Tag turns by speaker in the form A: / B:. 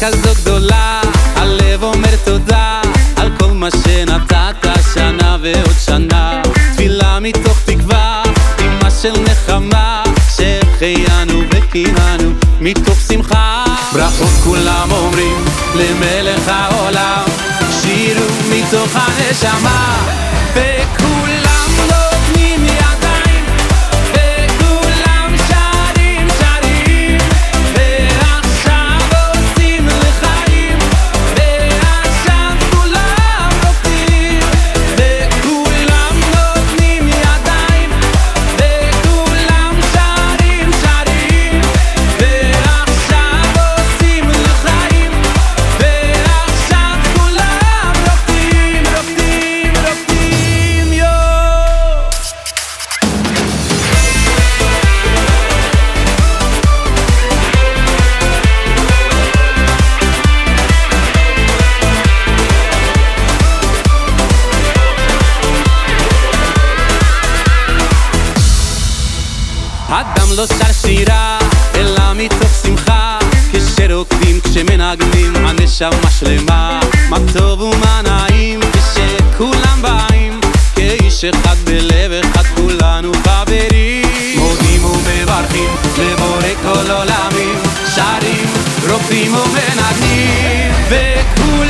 A: כזו גדולה, הלב אומר תודה על כל מה שנתת שנה ועוד שנה. תפילה מתוך תקווה, אמא של נחמה, שהחיינו וקיימנו מתוך שמחה. ברכות כולם אומרים למלך העולם, שירו מתוך הנשמה, וכולם לא שר שירה, אלא מתוך שמחה. כשרוקדים, כשמנגנים, הנשמה שלמה. מה טוב ומה נעים, כשכולם באים. כאיש אחד בלב אחד כולנו חברים. מודים ומברכים לבורא כל עולמים שרים, רוקדים ומנגנים וכולם